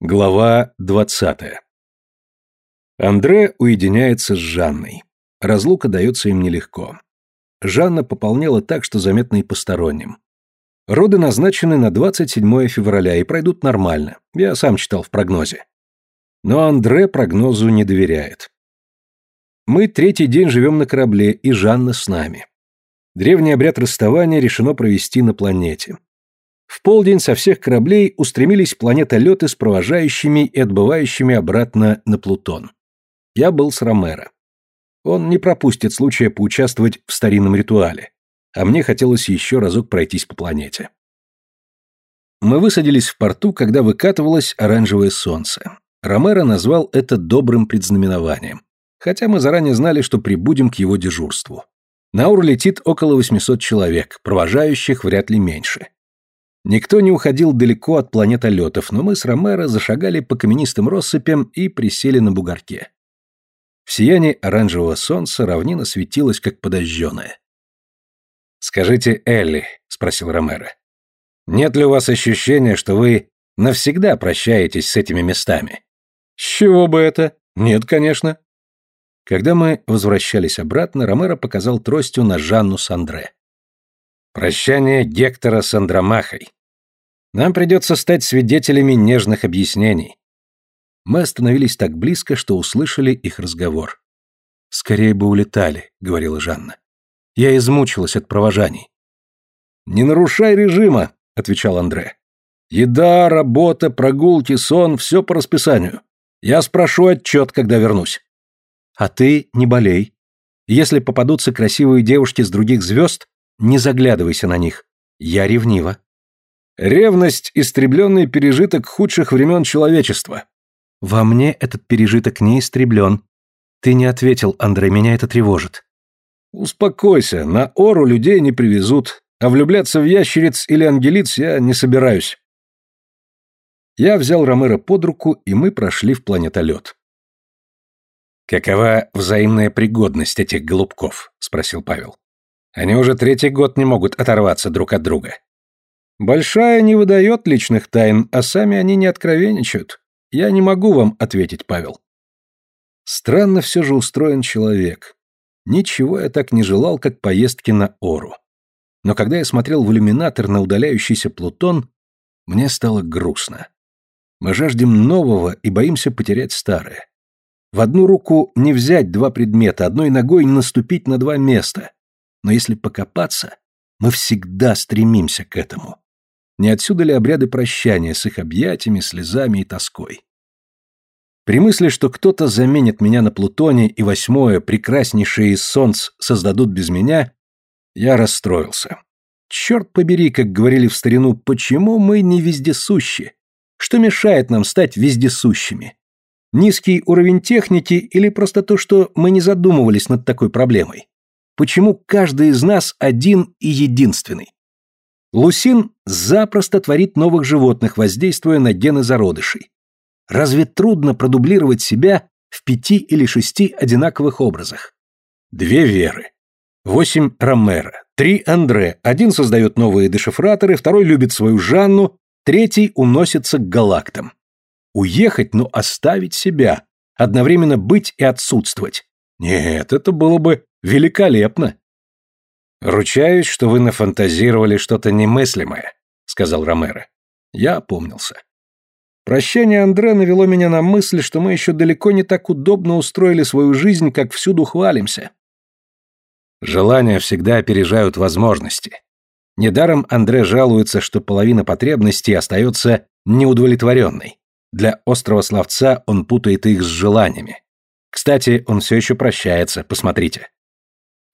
Глава 20. Андре уединяется с Жанной. Разлука дается им нелегко. Жанна пополнела так, что заметно и посторонним. Роды назначены на 27 февраля и пройдут нормально. Я сам читал в прогнозе. Но Андре прогнозу не доверяет. Мы третий день живем на корабле, и Жанна с нами. Древний обряд расставания решено провести на планете. В полдень со всех кораблей устремились планетолеты с провожающими и отбывающими обратно на Плутон. Я был с Ромеро. Он не пропустит случая поучаствовать в старинном ритуале, а мне хотелось еще разок пройтись по планете. Мы высадились в порту, когда выкатывалось оранжевое солнце. Ромеро назвал это добрым предзнаменованием, хотя мы заранее знали, что прибудем к его дежурству. На Ур летит около 800 человек, провожающих вряд ли меньше. Никто не уходил далеко от планетолетов, но мы с Ромеро зашагали по каменистым россыпям и присели на бугорке. В сиянии оранжевого солнца равнина светилась, как подожженная. «Скажите, Элли», — спросил Ромеро, — «нет ли у вас ощущения, что вы навсегда прощаетесь с этими местами?» «С чего бы это? Нет, конечно». Когда мы возвращались обратно, Ромеро показал тростью на Жанну с Андре. «Прощание Гектора с Андромахой. Нам придется стать свидетелями нежных объяснений. Мы остановились так близко, что услышали их разговор. «Скорее бы улетали», — говорила Жанна. «Я измучилась от провожаний». «Не нарушай режима», — отвечал Андре. «Еда, работа, прогулки, сон — все по расписанию. Я спрошу отчет, когда вернусь». «А ты не болей. Если попадутся красивые девушки с других звезд, не заглядывайся на них. Я ревнива». Ревность – истребленный пережиток худших времен человечества. Во мне этот пережиток не истреблен. Ты не ответил, Андрей, меня это тревожит. Успокойся, на Ору людей не привезут, а влюбляться в ящериц или ангелиц я не собираюсь. Я взял Ромеро под руку, и мы прошли в планетолет. «Какова взаимная пригодность этих голубков?» – спросил Павел. «Они уже третий год не могут оторваться друг от друга». Большая не выдает личных тайн, а сами они не откровенничают. Я не могу вам ответить, Павел. Странно все же устроен человек. Ничего я так не желал, как поездки на Ору. Но когда я смотрел в иллюминатор на удаляющийся Плутон, мне стало грустно. Мы жаждем нового и боимся потерять старое. В одну руку не взять два предмета, одной ногой не наступить на два места. Но если покопаться, мы всегда стремимся к этому. Не отсюда ли обряды прощания с их объятиями, слезами и тоской? При мысли, что кто-то заменит меня на Плутоне и восьмое, прекраснейшее из солнц, создадут без меня, я расстроился. Черт побери, как говорили в старину, почему мы не вездесущи? Что мешает нам стать вездесущими? Низкий уровень техники или просто то, что мы не задумывались над такой проблемой? Почему каждый из нас один и единственный? Лусин запросто творит новых животных, воздействуя на гены зародышей. Разве трудно продублировать себя в пяти или шести одинаковых образах? Две Веры, восемь Ромеро, три Андре, один создает новые дешифраторы, второй любит свою Жанну, третий уносится к галактам. Уехать, но оставить себя, одновременно быть и отсутствовать. Нет, это было бы великолепно. «Ручаюсь, что вы нафантазировали что-то немыслимое», — сказал Ромеро. Я опомнился. Прощание Андре навело меня на мысль, что мы еще далеко не так удобно устроили свою жизнь, как всюду хвалимся. Желания всегда опережают возможности. Недаром Андре жалуется, что половина потребностей остается неудовлетворенной. Для острого словца он путает их с желаниями. Кстати, он все еще прощается, посмотрите.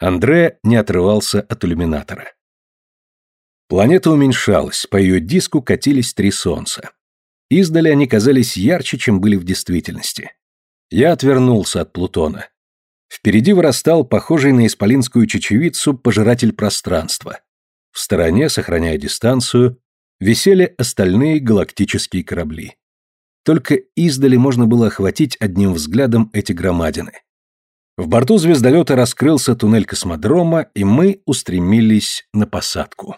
Андре не отрывался от иллюминатора. Планета уменьшалась, по ее диску катились три солнца. Издали они казались ярче, чем были в действительности. Я отвернулся от Плутона. Впереди вырастал похожий на исполинскую чечевицу пожиратель пространства. В стороне, сохраняя дистанцию, висели остальные галактические корабли. Только издали можно было охватить одним взглядом эти громадины. В борту звездолета раскрылся туннель космодрома, и мы устремились на посадку.